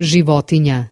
životinja.